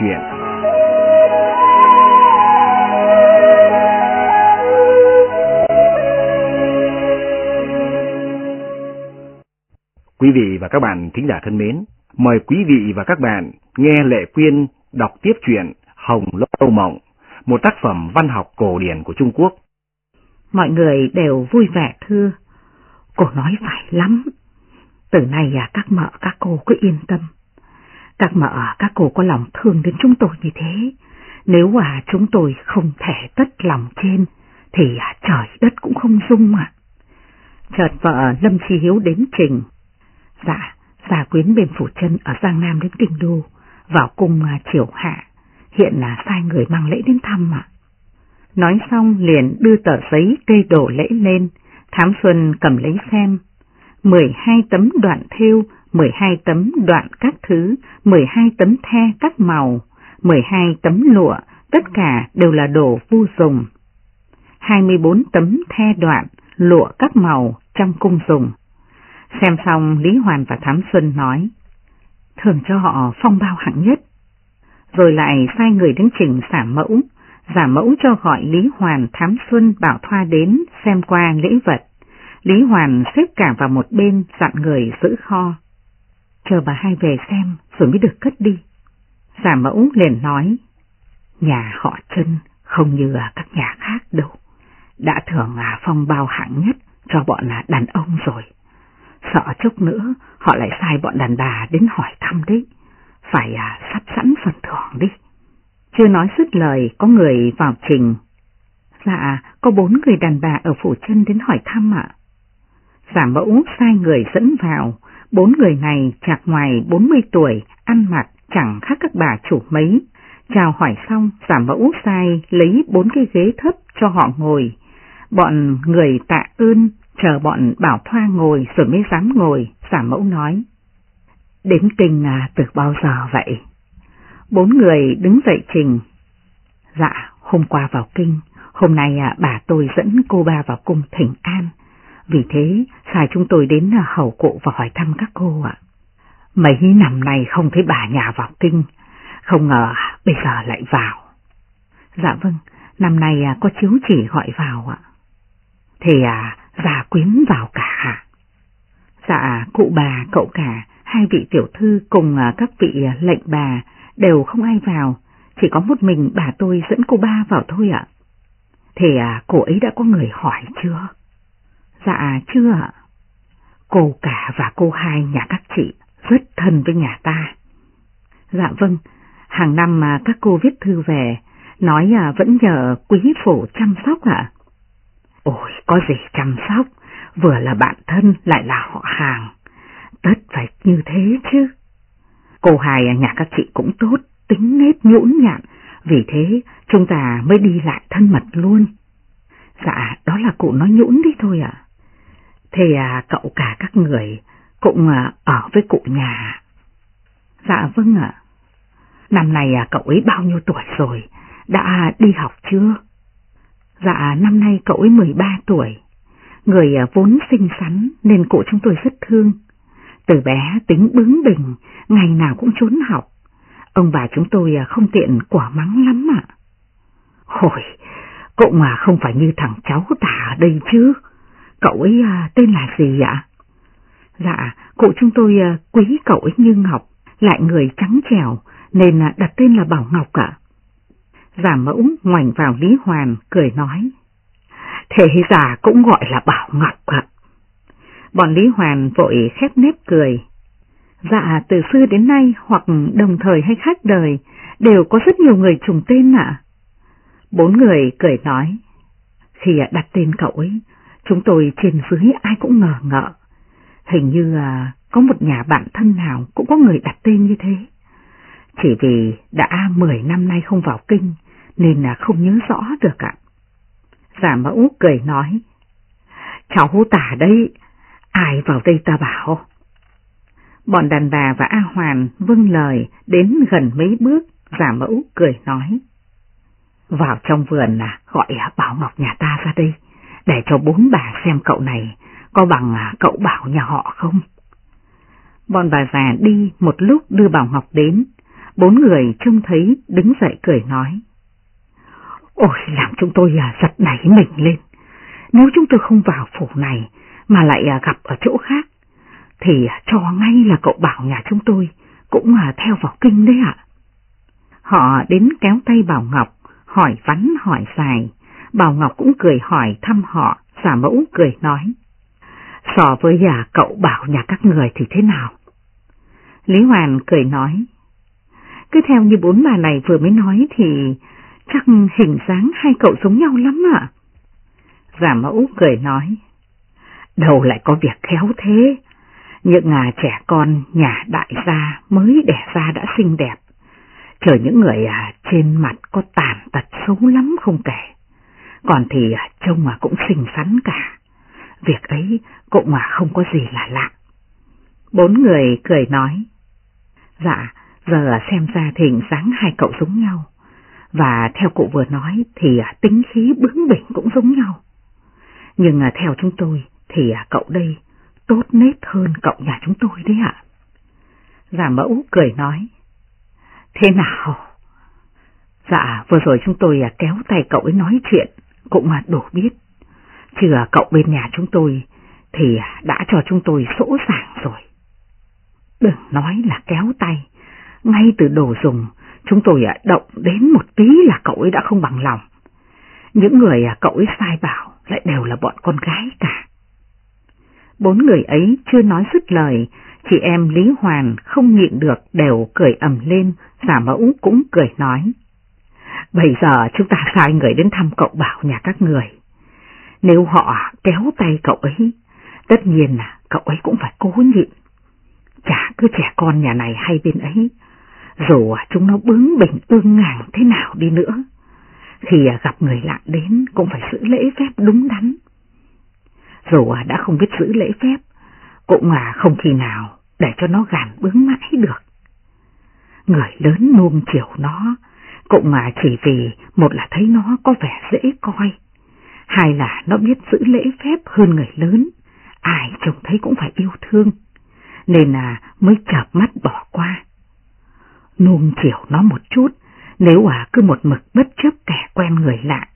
chuyện. Quý vị và các bạn thính giả thân mến, mời quý vị và các bạn nghe Lệ Quyên đọc tiếp truyện Hồng Lâu Mộng, một tác phẩm văn học cổ điển của Trung Quốc. Mọi người đều vui vẻ thưa. Cô nói phải lắm. Từ nay à, các mợ các cô cứ yên tâm. Các mợ các cô có lòng thương đến chúng tôi như thế. Nếu à chúng tôi không thể tất lòng trên, thì à, trời đất cũng không dung ạ. Chợt vợ Lâm Chi Hiếu đến trình. Dạ, giả quyến bên phủ chân ở Giang Nam đến Kinh Đô, vào cung à, triều hạ, hiện là sai người mang lễ đến thăm ạ. Nói xong liền đưa tờ giấy cây đổ lễ lên, Thám Xuân cầm lấy xem. 12 tấm đoạn thêu, 12 tấm đoạn các thứ, 12 tấm the các màu, 12 tấm lụa, tất cả đều là đồ vu dùng. 24 tấm the đoạn, lụa các màu trong cung dùng. Xem xong Lý Hoàn và Thám Xuân nói, thường cho họ phong bao hạng nhất. Rồi lại sai người đến trình giả mẫu, giả mẫu cho gọi Lý Hoàn Thám Xuân Bảo Thoa đến xem qua lễ vật. Lý Hoàn xếp cả vào một bên dặn người giữ kho. Chờ bà hai về xem rồi mới được cất đi. Giả mẫu liền nói, nhà họ chân không như các nhà khác đâu. Đã thưởng phong bao hạng nhất cho bọn đàn ông rồi. Sợ chút nữa họ lại sai bọn đàn bà đến hỏi thăm đấy. Phải à, sắp sẵn phần thưởng đi. Chưa nói dứt lời có người vào trình. Dạ, có bốn người đàn bà ở phủ chân đến hỏi thăm ạ. Giả mẫu sai người dẫn vào, bốn người này chạc ngoài 40 tuổi, ăn mặc chẳng khác các bà chủ mấy. Chào hỏi xong, giả mẫu sai lấy bốn cái ghế thấp cho họ ngồi. Bọn người tạ ơn, chờ bọn bảo thoa ngồi rồi mới dám ngồi, giả mẫu nói. Đến kinh à, từ bao giờ vậy? Bốn người đứng dậy trình. Dạ, hôm qua vào kinh, hôm nay à, bà tôi dẫn cô ba vào cung thỉnh an. Vì thế, xài chúng tôi đến à, hầu cụ và hỏi thăm các cô ạ. Mấy năm nay không thấy bà nhà vào kinh, không ngờ bây giờ lại vào. Dạ vâng, năm nay à, có chiếu chỉ gọi vào ạ. Thì à, già quyến vào cả. Dạ, cụ bà, cậu cả, hai vị tiểu thư cùng à, các vị à, lệnh bà đều không ai vào, chỉ có một mình bà tôi dẫn cô ba vào thôi ạ. Thì à, cô ấy đã có người hỏi chưa? Dạ chưa ạ. Cô cả và cô hai nhà các chị rất thân với nhà ta. Dạ vâng, hàng năm mà các cô viết thư về, nói à, vẫn nhờ quý phổ chăm sóc ạ. Ôi, có gì chăm sóc, vừa là bạn thân lại là họ hàng. Tất phải như thế chứ. Cô hai nhà các chị cũng tốt, tính nết nhũn nhạn, vì thế chúng ta mới đi lại thân mật luôn. Dạ, đó là cụ nói nhũn đi thôi ạ à, cậu cả các người cũng à, ở với cụ nhà. Dạ vâng ạ. Năm nay à, cậu ấy bao nhiêu tuổi rồi? Đã đi học chưa? Dạ, năm nay cậu ấy 13 tuổi. Người à, vốn xinh xắn nên cụ chúng tôi rất thương. Từ bé tính bướng bỉnh, ngày nào cũng trốn học. Ông bà chúng tôi à, không tiện quả mắng lắm ạ. Hồi, cậu mà không phải như thằng cháu tả ở đây chứ. Cậu ấy à, tên là gì ạ? Dạ, cụ chúng tôi à, quý cậu ấy như Ngọc, lại người trắng trèo nên à, đặt tên là Bảo Ngọc ạ. Giả mẫu ngoảnh vào Lý Hoàn, cười nói. Thế giả cũng gọi là Bảo Ngọc ạ. Bọn Lý Hoàn vội khép nếp cười. Dạ, từ xưa đến nay hoặc đồng thời hay khác đời, đều có rất nhiều người trùng tên ạ. Bốn người cười nói. Khi đặt tên cậu ấy, chúng tôi trên dưới ai cũng ngờ ngợ. Hình như à, có một nhà bạn thân nào cũng có người đặt tên như thế. Chỉ vì đã 10 năm nay không vào kinh, nên là không nhớ rõ được ạ. Giả mẫu cười nói. Cháu tả đây, ai vào đây ta bảo. Bọn đàn bà và A Hoàn vâng lời đến gần mấy bước, giả mẫu cười nói. Vào trong vườn là gọi Bảo Ngọc nhà ta ra đây, để cho bốn bà xem cậu này có bằng à, cậu Bảo nhà họ không. Bọn bà già đi một lúc đưa Bảo Ngọc đến, Bốn người trông thấy đứng dậy cười nói. Ôi làm chúng tôi à, giật nảy mình lên. Nếu chúng tôi không vào phủ này mà lại à, gặp ở chỗ khác, thì cho ngay là cậu bảo nhà chúng tôi cũng theo vào kinh đấy ạ. Họ đến kéo tay Bảo Ngọc, hỏi vắn hỏi dài. Bảo Ngọc cũng cười hỏi thăm họ, giả mẫu cười nói. So với nhà cậu bảo nhà các người thì thế nào? Lý Hoàn cười nói. Cứ theo như bốn bà này vừa mới nói thì chắc hình dáng hai cậu giống nhau lắm ạ. Giả mẫu cười nói. đầu lại có việc khéo thế. Những à, trẻ con nhà đại gia mới đẻ ra đã xinh đẹp. Chờ những người à, trên mặt có tàn tật xấu lắm không kể. Còn thì trông mà cũng xinh xắn cả. Việc ấy cũng mà không có gì là lạ. Bốn người cười nói. Dạ, giờ xem ra thỉnh sáng hai cậu giống nhau. Và theo cụ vừa nói thì tính khí bướng bỉnh cũng giống nhau. Nhưng theo chúng tôi thì cậu đây tốt nết hơn cậu nhà chúng tôi đấy ạ. Giả mẫu cười nói. Thế nào? Dạ, vừa rồi chúng tôi kéo tay cậu ấy nói chuyện, cũng mà đủ biết. Chứ cậu bên nhà chúng tôi thì đã cho chúng tôi sỗ sàng rồi. Đừng nói là kéo tay, ngay từ đồ dùng, chúng tôi động đến một tí là cậu ấy đã không bằng lòng. Những người cậu ấy sai bảo lại đều là bọn con gái cả. Bốn người ấy chưa nói dứt lời, chị em Lý Hoàn không nhịn được đều cười ầm lên, giả mẫu cũng cười nói. Bây giờ chúng ta sai người đến thăm cậu bảo nhà các người. Nếu họ kéo tay cậu ấy, tất nhiên là cậu ấy cũng phải cố nhịn. Chả cứ trẻ con nhà này hay bên ấy, dù chúng nó bướng bỉnh ương ngàng thế nào đi nữa, thì gặp người lạ đến cũng phải giữ lễ phép đúng đắn. Dù đã không biết giữ lễ phép, cũng là không khi nào để cho nó gàn bướng mãi được. Người lớn nuông chiều nó, cũng mà chỉ vì một là thấy nó có vẻ dễ coi, hai là nó biết giữ lễ phép hơn người lớn, ai trông thấy cũng phải yêu thương, nên là mới chợp mắt bỏ qua. Nuông chiều nó một chút, nếu à cứ một mực bất chấp kẻ quen người lạ,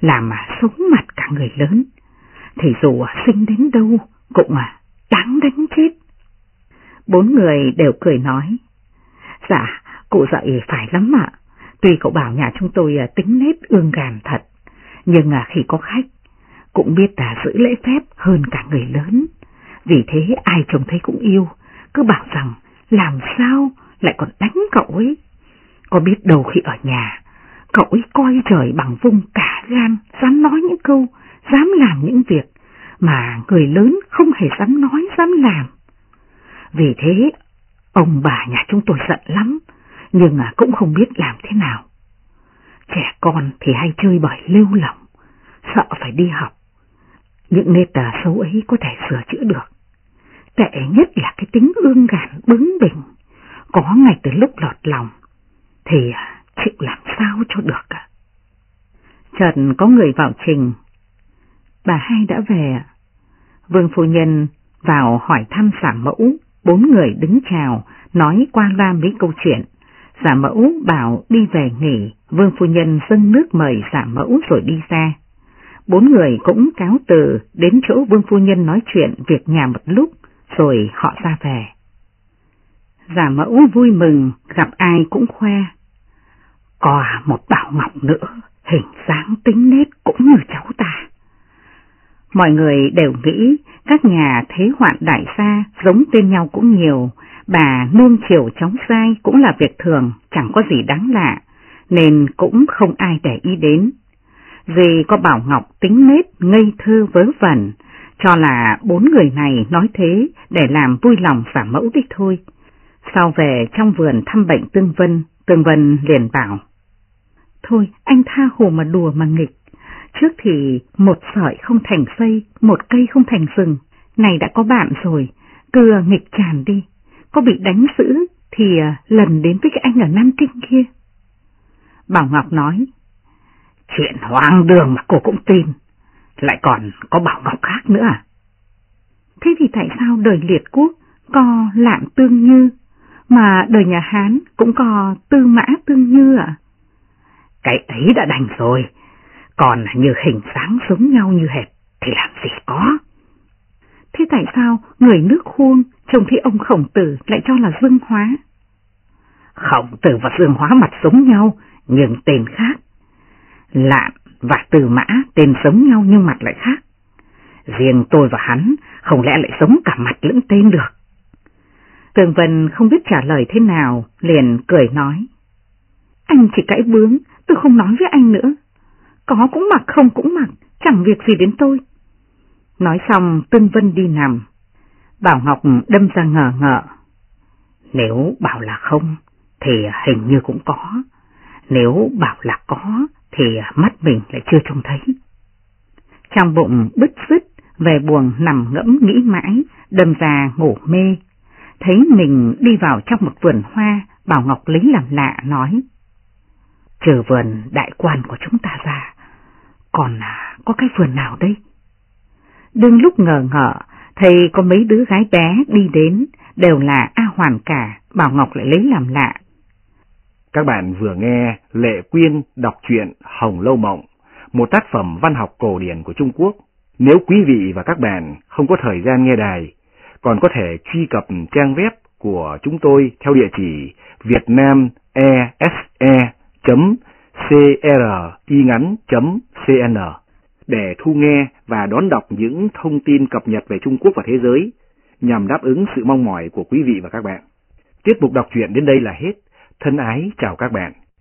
làm mà sống mặt cả người lớn, thì dù à sinh đến đâu cũng à đáng đánh chết. Bốn người đều cười nói, dạ, cụ dạy phải lắm ạ, tuy cậu bảo nhà chúng tôi à, tính nết ương gàn thật, nhưng à, khi có khách, cũng biết là giữ lễ phép hơn cả người lớn, vì thế ai trông thấy cũng yêu, cứ bảo rằng làm sao lại còn đánh cậu ấy. Có biết đâu khi ở nhà, cậu ấy coi trời bằng vung cả gan, dám nói những câu, dám làm những việc mà người lớn không hề dám nói, dám làm. Vì thế, ông bà nhà chúng tôi giận lắm, nhưng cũng không biết làm thế nào. Trẻ con thì hay chơi bời lưu lòng, sợ phải đi học. Những nê tà xấu ấy có thể sửa chữa được. Tệ nhất là cái tính ương gàn bướng bỉnh, có ngày từ lúc lọt lòng, thì à, chịu làm sao cho được à? Trần có người vào trình, bà hai đã về. Vương phu nhân vào hỏi thăm sản mẫu, bốn người đứng chào, nói qua loa mấy câu chuyện. Giả mẫu bảo đi về nghỉ, vương phu nhân dâng nước mời giả mẫu rồi đi ra. Bốn người cũng cáo từ đến chỗ vương phu nhân nói chuyện việc nhà một lúc, rồi họ ra về. Giả mẫu vui mừng, gặp ai cũng khoe. Có một bảo ngọc nữa, hình dáng tính nét cũng như cháu ta. Mọi người đều nghĩ các nhà thế hoạn đại gia giống tên nhau cũng nhiều, bà nuông chiều chóng sai cũng là việc thường, chẳng có gì đáng lạ, nên cũng không ai để ý đến. Dì có Bảo Ngọc tính nết ngây thơ vớ vẩn, cho là bốn người này nói thế để làm vui lòng giả mẫu đích thôi. Sau về trong vườn thăm bệnh Tương Vân, Tương Vân liền bảo. Thôi anh tha hồ mà đùa mà nghịch, trước thì một sợi không thành xây, một cây không thành rừng, này đã có bạn rồi, cưa nghịch tràn đi, có bị đánh giữ thì à, lần đến với cái anh ở Nam Kinh kia. Bảo Ngọc nói, chuyện hoang đường mà cô cũng tin, lại còn có Bảo Ngọc khác nữa à? Thế thì tại sao đời liệt quốc co lạng tương như Mà đời nhà Hán cũng có tư mã tương như à? Cái ấy đã đành rồi, còn như hình dáng giống nhau như hệt thì làm gì có. Thế tại sao người nước khuôn trông thấy ông khổng tử lại cho là dương hóa? Khổng tử và dương hóa mặt giống nhau nhưng tên khác. Lạn và từ mã tên giống nhau nhưng mặt lại khác. Riêng tôi và hắn không lẽ lại sống cả mặt lẫn tên được. Tường Vân không biết trả lời thế nào, liền cười nói. Anh chỉ cãi bướng, tôi không nói với anh nữa. Có cũng mặc không cũng mặc, chẳng việc gì đến tôi. Nói xong Tương Vân đi nằm. Bảo Ngọc đâm ra ngờ ngợ. Nếu bảo là không, thì hình như cũng có. Nếu bảo là có, thì mắt mình lại chưa trông thấy. Trong bụng bứt rứt, về buồn nằm ngẫm nghĩ mãi, đâm ra ngủ mê. Thấy mình đi vào trong một vườn hoa, Bảo Ngọc lấy làm lạ nói. Trừ vườn đại quan của chúng ta ra, còn à, có cái vườn nào đây? Đương lúc ngờ ngợ, thấy có mấy đứa gái bé đi đến, đều là A Hoàn cả, Bảo Ngọc lại lấy làm lạ. Các bạn vừa nghe Lệ Quyên đọc truyện Hồng Lâu Mộng, một tác phẩm văn học cổ điển của Trung Quốc. Nếu quý vị và các bạn không có thời gian nghe đài, còn có thể truy cập trang web của chúng tôi theo địa chỉ vietnamese.cringắn.cn để thu nghe và đón đọc những thông tin cập nhật về Trung Quốc và thế giới, nhằm đáp ứng sự mong mỏi của quý vị và các bạn. Tiết mục đọc truyện đến đây là hết. Thân ái chào các bạn.